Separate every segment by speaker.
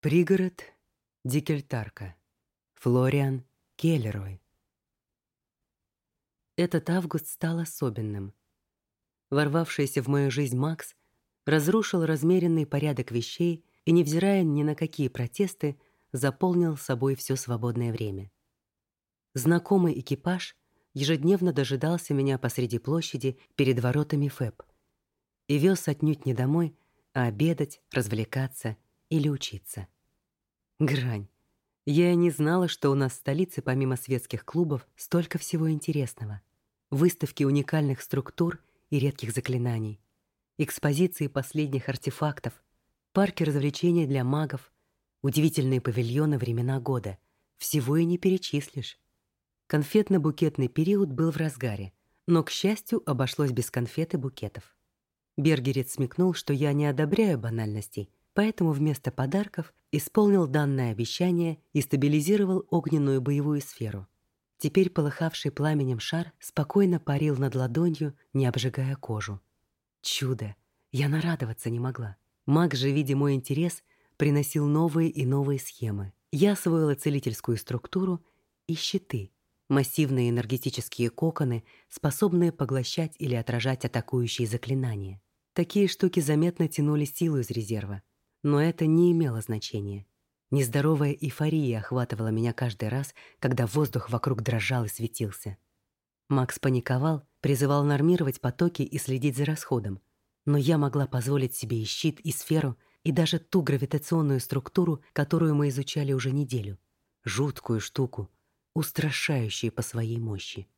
Speaker 1: Пригород Дикельтарка. Флориан Келлерой. Этот август стал особенным. Ворвавшийся в мою жизнь Макс разрушил размеренный порядок вещей и, невзирая ни на какие протесты, заполнил собой все свободное время. Знакомый экипаж ежедневно дожидался меня посреди площади перед воротами ФЭП и вез отнюдь не домой, а обедать, развлекаться — или учиться. Грань. Я и не знала, что у нас в столице помимо светских клубов столько всего интересного. Выставки уникальных структур и редких заклинаний, экспозиции последних артефактов, парки развлечений для магов, удивительные павильоны времена года. Всего и не перечислишь. Конфетно-букетный период был в разгаре, но, к счастью, обошлось без конфет и букетов. Бергерец смекнул, что я не одобряю банальностей, поэтому вместо подарков исполнил данное обещание и стабилизировал огненную боевую сферу. Теперь полыхавший пламенем шар спокойно парил над ладонью, не обжигая кожу. Чудо! Я нарадоваться не могла. Маг же, видя мой интерес, приносил новые и новые схемы. Я освоила целительскую структуру и щиты — массивные энергетические коконы, способные поглощать или отражать атакующие заклинания. Такие штуки заметно тянули силу из резерва. Но это не имело значения. Нездоровая эйфория охватывала меня каждый раз, когда воздух вокруг дрожал и светился. Макс паниковал, призывал нормировать потоки и следить за расходом. Но я могла позволить себе и щит, и сферу, и даже ту гравитационную структуру, которую мы изучали уже неделю. Жуткую штуку, устрашающую по своей мощи.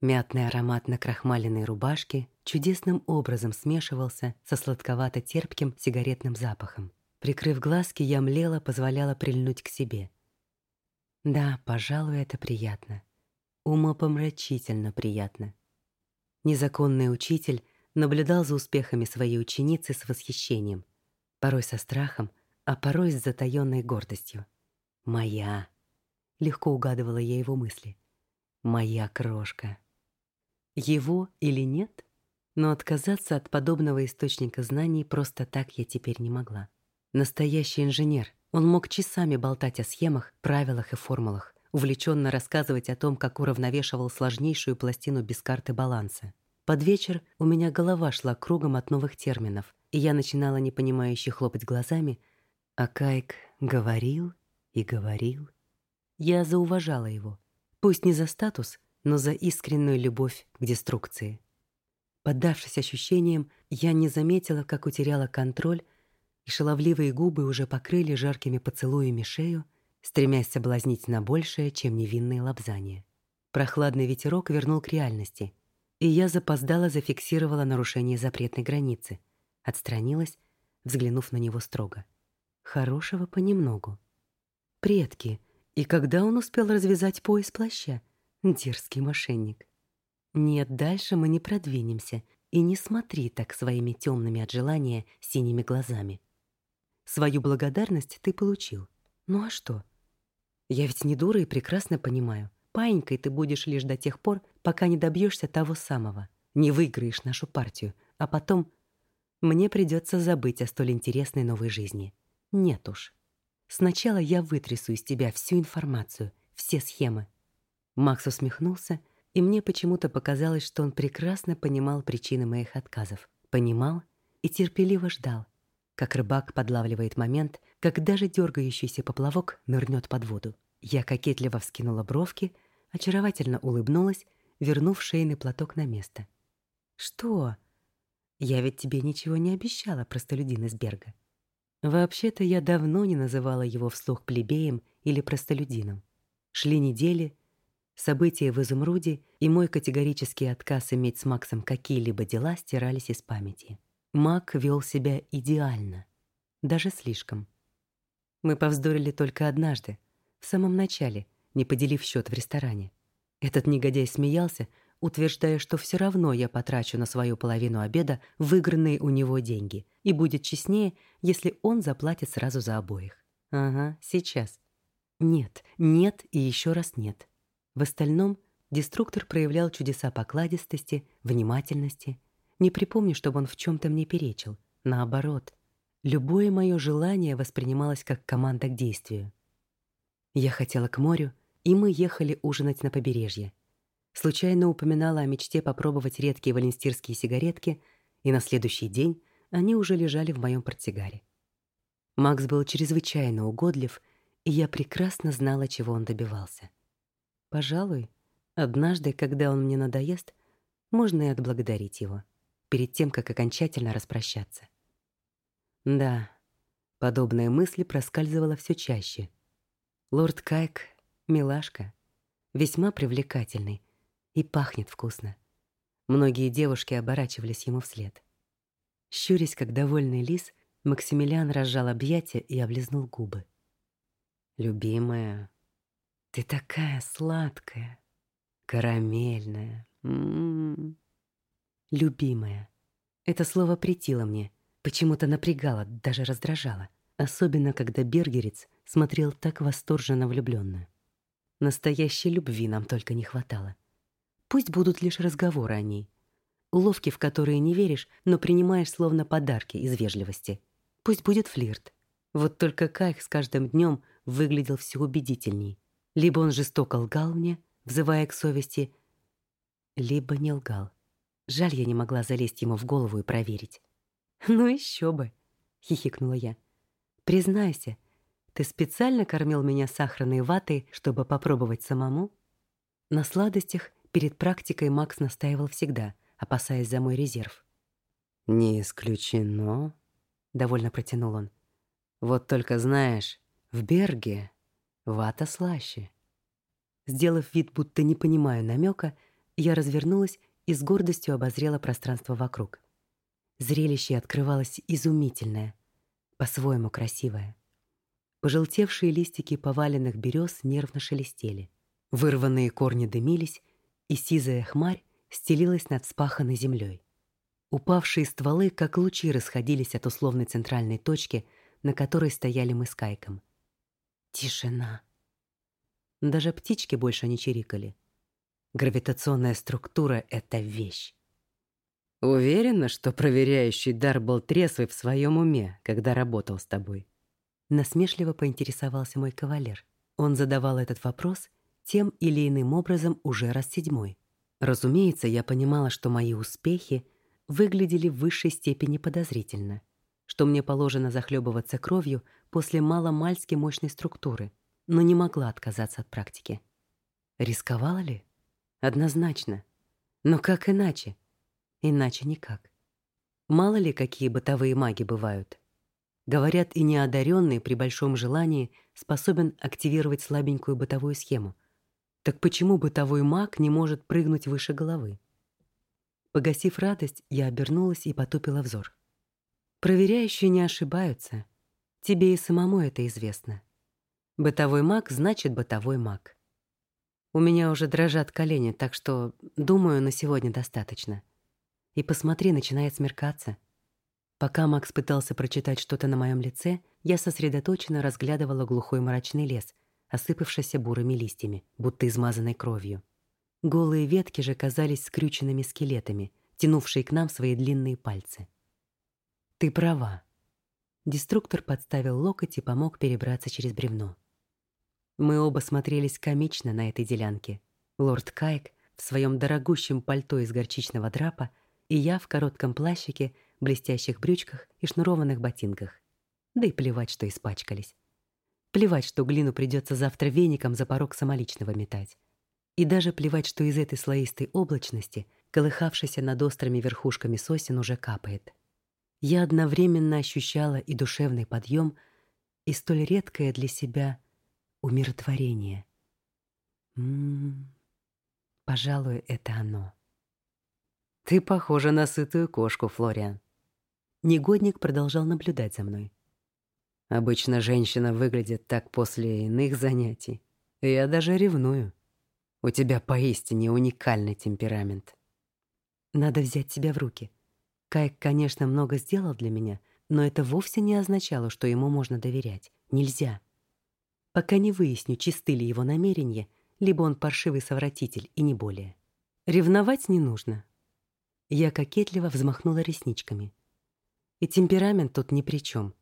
Speaker 1: Мятный аромат на крахмаленной рубашке чудесным образом смешивался со сладковато-терпким сигаретным запахом. Прикрыв глазки, я млела, позволяла прильнуть к себе. Да, пожалуй, это приятно. Умопомрачительно приятно. Незаконный учитель наблюдал за успехами своей ученицы с восхищением, порой со страхом, а порой с затаённой гордостью. «Моя!» — легко угадывала я его мысли. «Моя крошка!» Его или нет, но отказаться от подобного источника знаний просто так я теперь не могла. Настоящий инженер. Он мог часами болтать о схемах, правилах и формулах, увлеченно рассказывать о том, как уравновешивал сложнейшую пластину без карты баланса. Под вечер у меня голова шла кругом от новых терминов, и я начинала непонимающе хлопать глазами, а Кайк говорил и говорил. Я зауважала его. Пусть не за статус, но за искреннюю любовь к деструкции. Поддавшись ощущениям, я не заметила, как утеряла контроль и шаловливые губы уже покрыли жаркими поцелуями шею, стремясь соблазнить на большее, чем невинные лобзания. Прохладный ветерок вернул к реальности, и я запоздала зафиксировала нарушение запретной границы, отстранилась, взглянув на него строго. Хорошего понемногу. Предки, и когда он успел развязать пояс плаща? Дерзкий мошенник. Нет, дальше мы не продвинемся, и не смотри так своими темными от желания синими глазами. Свою благодарность ты получил. Ну а что? Я ведь не дура и прекрасно понимаю. Паинькой ты будешь лишь до тех пор, пока не добьешься того самого. Не выиграешь нашу партию, а потом мне придется забыть о столь интересной новой жизни. Нет уж. Сначала я вытрясу из тебя всю информацию, все схемы. Макс усмехнулся, и мне почему-то показалось, что он прекрасно понимал причины моих отказов. Понимал и терпеливо ждал, как рыбак подлавливает момент, когда же дергающийся поплавок нырнет под воду. Я кокетливо вскинула бровки, очаровательно улыбнулась, вернув шейный платок на место. «Что? Я ведь тебе ничего не обещала, простолюдин из Берга». Вообще-то я давно не называла его вслух плебеем или простолюдином. Шли недели, события в Изумруде и мой категорический отказ иметь с Максом какие-либо дела стирались из памяти. Мак вел себя идеально, даже слишком. Мы повздорили только однажды, в самом начале, не поделив счет в ресторане. Этот негодяй смеялся, утверждая, что все равно я потрачу на свою половину обеда выигранные у него деньги, и будет честнее, если он заплатит сразу за обоих. Ага, сейчас. Нет, нет и еще раз нет. В остальном деструктор проявлял чудеса покладистости, внимательности, не припомню, чтобы он в чем-то мне перечил. Наоборот, Любое мое желание воспринималось как команда к действию. Я хотела к морю, и мы ехали ужинать на побережье. Случайно упоминала о мечте попробовать редкие валенстирские сигаретки, и на следующий день они уже лежали в моем портсигаре. Макс был чрезвычайно угодлив, и я прекрасно знала, чего он добивался. Пожалуй, однажды, когда он мне надоест, можно и отблагодарить его, перед тем, как окончательно распрощаться. Да, подобные мысли проскальзывала все чаще. Лорд Кайк — милашка, весьма привлекательный и пахнет вкусно. Многие девушки оборачивались ему вслед. Щурясь, как довольный лис, Максимилиан разжал объятия и облизнул губы. «Любимая, ты такая сладкая, карамельная. М -м -м. Любимая. Это слово претило мне, почему-то напрягало, даже раздражало, особенно когда Бергерец смотрел так восторженно влюбленно. Настоящей любви нам только не хватало. Пусть будут лишь разговоры о ней. Уловки, в которые не веришь, но принимаешь словно подарки из вежливости. Пусть будет флирт. Вот только Кайх с каждым днем выглядел все убедительней. Либо он жестоко лгал мне, взывая к совести, либо не лгал. Жаль, я не могла залезть ему в голову и проверить. «Ну еще бы!» — хихикнула я. «Признайся, ты специально кормил меня сахарной ватой, чтобы попробовать самому?» На сладостях перед практикой Макс настаивал всегда, опасаясь за мой резерв. «Не исключено», — довольно протянул он. «Вот только знаешь, в Берге вата слаще». Сделав вид, будто не понимаю намека, я развернулась и с гордостью обозрела пространство вокруг. Зрелище открывалось изумительное, по-своему красивое. Пожелтевшие листики поваленных берез нервно шелестели. Вырванные корни дымились, и сизая хмарь стелилась над спаханной землей. Упавшие стволы, как лучи, расходились от условной центральной точки, на которой стояли мы с Кайком. Тишина. Даже птички больше не чирикали. Гравитационная структура — это вещь. Уверена, что проверяющий дар был трезвый в своем уме, когда работал с тобой. Насмешливо поинтересовался мой кавалер. Он задавал этот вопрос тем или иным образом уже раз седьмой. Разумеется, я понимала, что мои успехи выглядели в высшей степени подозрительно, что мне положено захлебываться кровью после маломальски мощной структуры, но не могла отказаться от практики. Рисковала ли? Однозначно. Но как иначе? Иначе никак. Мало ли, какие бытовые маги бывают. Говорят, и неодаренный при большом желании способен активировать слабенькую бытовую схему. Так почему бытовой маг не может прыгнуть выше головы? Погасив радость, я обернулась и потупила взор. Проверяющие не ошибаются. Тебе и самому это известно. Бытовой маг значит бытовой маг. У меня уже дрожат колени, так что, думаю, на сегодня достаточно. И посмотри, начинает смеркаться. Пока Макс пытался прочитать что-то на моем лице, я сосредоточенно разглядывала глухой мрачный лес, осыпавшийся бурыми листьями, будто измазанной кровью. Голые ветки же казались скрюченными скелетами, тянувшие к нам свои длинные пальцы. «Ты права». Деструктор подставил локоть и помог перебраться через бревно. Мы оба смотрелись комично на этой делянке. Лорд Кайк в своем дорогущем пальто из горчичного драпа и я в коротком плащике, блестящих брючках и шнурованных ботинках. Да и плевать, что испачкались. Плевать, что глину придется завтра веником за порог самоличного метать. И даже плевать, что из этой слоистой облачности, колыхавшейся над острыми верхушками сосен, уже капает. Я одновременно ощущала и душевный подъем, и столь редкое для себя умиротворение. М-м, пожалуй, это оно. Ты похожа на сытую кошку, Флориан. Негодник продолжал наблюдать за мной. Обычно женщина выглядит так после иных занятий. Я даже ревную. У тебя поистине уникальный темперамент. Надо взять себя в руки. Кайк, конечно, много сделал для меня, но это вовсе не означало, что ему можно доверять. Нельзя. Пока не выясню, чисты ли его намерения, либо он паршивый совратитель и не более. Ревновать не нужно. Я кокетливо взмахнула ресничками. И темперамент тут ни при чем.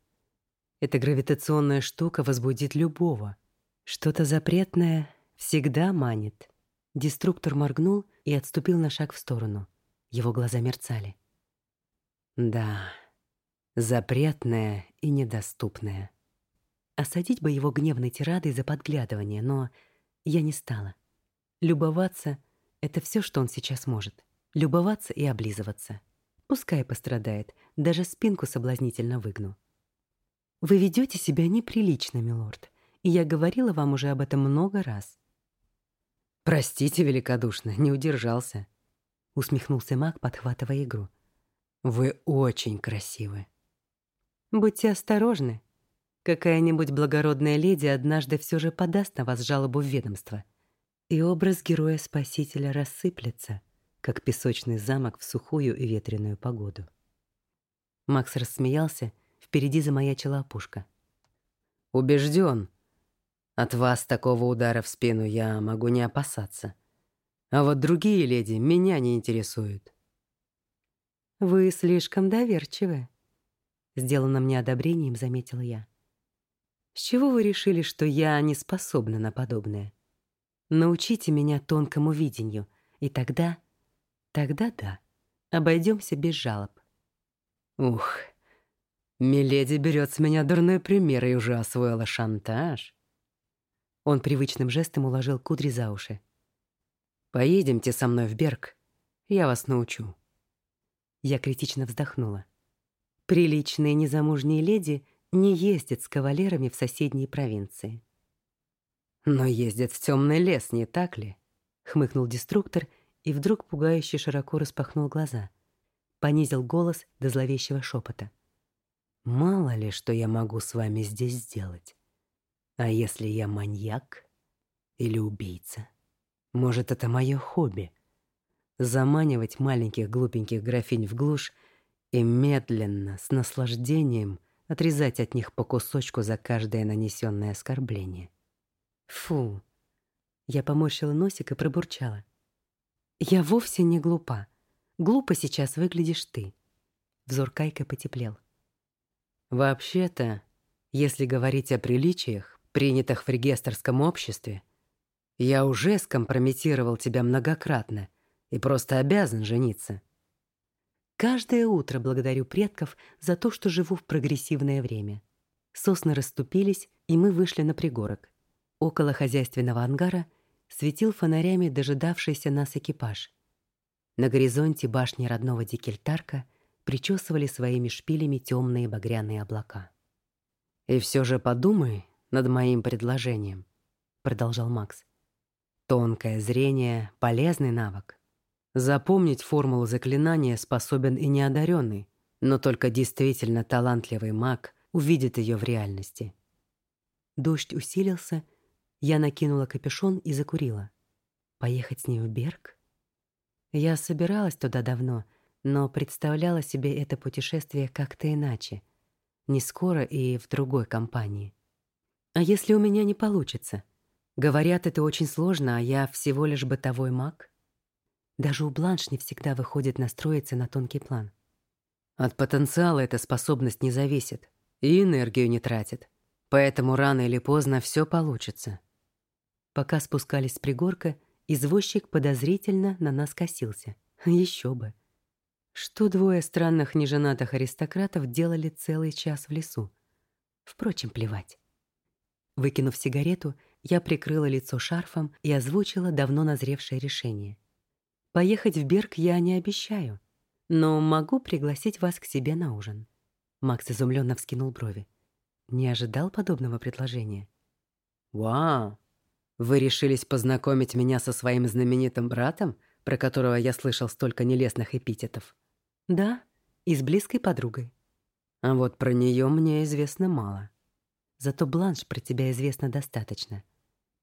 Speaker 1: Эта гравитационная штука возбудит любого. Что-то запретное всегда манит. Деструктор моргнул и отступил на шаг в сторону. Его глаза мерцали. Да, запретное и недоступное. Осадить бы его гневной тирадой за подглядывание, но я не стала. Любоваться — это все, что он сейчас может. Любоваться и облизываться. Пускай пострадает, даже спинку соблазнительно выгну. Вы ведете себя неприлично, милорд, и я говорила вам уже об этом много раз.
Speaker 2: Простите великодушно, не удержался, усмехнулся Мак, подхватывая игру. Вы очень красивы.
Speaker 1: Будьте осторожны. Какая-нибудь благородная леди однажды все же подаст на вас жалобу в ведомство, и образ героя-спасителя рассыплется, как песочный замок в сухую и ветреную погоду. Макс рассмеялся, впереди замаячила опушка.
Speaker 2: Убежден, от вас такого удара в спину я могу не опасаться. А вот другие леди меня не интересуют.
Speaker 1: Вы слишком доверчивы, сделано мне одобрением, заметила я. С чего вы решили, что я не способна на подобное? Научите меня тонкому видению, и тогда Тогда да, обойдемся без жалоб.
Speaker 2: Ух, Миледи берет с меня дурной пример и уже освоила шантаж.
Speaker 1: Он привычным жестом уложил кудри за уши.
Speaker 2: «Поедемте со мной в Берг, я вас научу».
Speaker 1: Я критично вздохнула. Приличные незамужние леди не ездят с кавалерами в соседние провинции.
Speaker 2: «Но ездят в темный лес, не так ли?»
Speaker 1: — хмыкнул деструктор — и вдруг пугающе широко распахнул глаза. Понизил голос до зловещего шепота.
Speaker 2: «Мало ли, что я могу с вами здесь сделать. А если я маньяк или убийца? Может, это мое хобби? Заманивать маленьких глупеньких графинь в глушь и медленно, с наслаждением отрезать от них по кусочку за каждое нанесенное оскорбление.
Speaker 1: Фу. Я поморщила носик и пробурчала. Я вовсе не глупа. Глупо сейчас выглядишь ты. Взор Кайка потеплел.
Speaker 2: Вообще-то, если говорить о приличиях, принятых в регистрском обществе, я уже скомпрометировал тебя многократно и просто обязан жениться.
Speaker 1: Каждое утро благодарю предков за то, что живу в прогрессивное время. Сосны расступились, и мы вышли на пригорок. Около хозяйственного ангара — светил фонарями дожидавшийся нас экипаж. На горизонте башни родного Дикельтарка причесывали своими шпилями темные багряные облака.
Speaker 2: «И все же подумай над моим предложением», — продолжал Макс. «Тонкое зрение — полезный навык. Запомнить формулу заклинания способен и неодаренный, но только действительно талантливый маг увидит ее в реальности».
Speaker 1: Дождь усилился, я накинула капюшон и закурила. Поехать с ней в Берг? Я собиралась туда давно, но представляла себе это путешествие как-то иначе. Не скоро и в другой компании. А если у меня не получится? Говорят, это очень сложно, а я всего лишь бытовой маг. Даже у Бланш не всегда выходит настроиться на тонкий план.
Speaker 2: От потенциала эта способность не зависит и энергию не тратит. Поэтому рано или поздно все получится.
Speaker 1: Пока спускались с пригорка, извозчик подозрительно на нас косился. Еще бы. Что двое странных неженатых аристократов делали целый час в лесу? Впрочем, плевать. Выкинув сигарету, я прикрыла лицо шарфом и озвучила давно назревшее решение. Поехать в Берг я не обещаю, но могу пригласить вас к себе на ужин. Макс изумленно вскинул брови. Не ожидал подобного предложения.
Speaker 2: Вау, вы решились познакомить меня со своим знаменитым братом, про которого я слышал столько нелестных эпитетов?
Speaker 1: Да, и с близкой подругой.
Speaker 2: А вот про нее мне известно мало.
Speaker 1: Зато Бланш про тебя известно достаточно.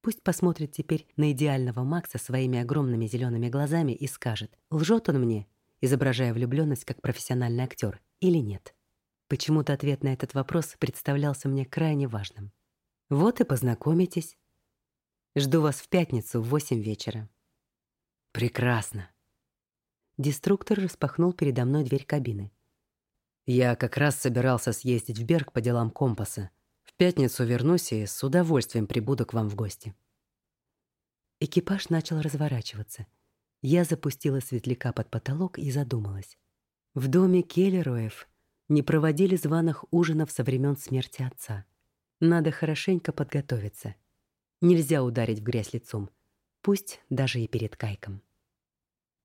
Speaker 1: Пусть посмотрит теперь на идеального Макса своими огромными зелеными глазами и скажет, лжет он мне, изображая влюбленность как профессиональный актер, или нет. Почему-то ответ на этот вопрос представлялся мне крайне важным. Вот и познакомитесь. Жду вас в пятницу в восемь вечера.
Speaker 2: Прекрасно.
Speaker 1: Деструктор распахнул передо мной дверь кабины.
Speaker 2: Я как раз собирался съездить в Берг по делам компаса. Пятницу вернусь и с удовольствием прибуду к вам в гости.
Speaker 1: Экипаж начал разворачиваться. Я запустила светляка под потолок и задумалась. В доме Келлероев не проводили званых ужинов со времен смерти отца. Надо хорошенько подготовиться. Нельзя ударить в грязь лицом, пусть даже и перед Кайком.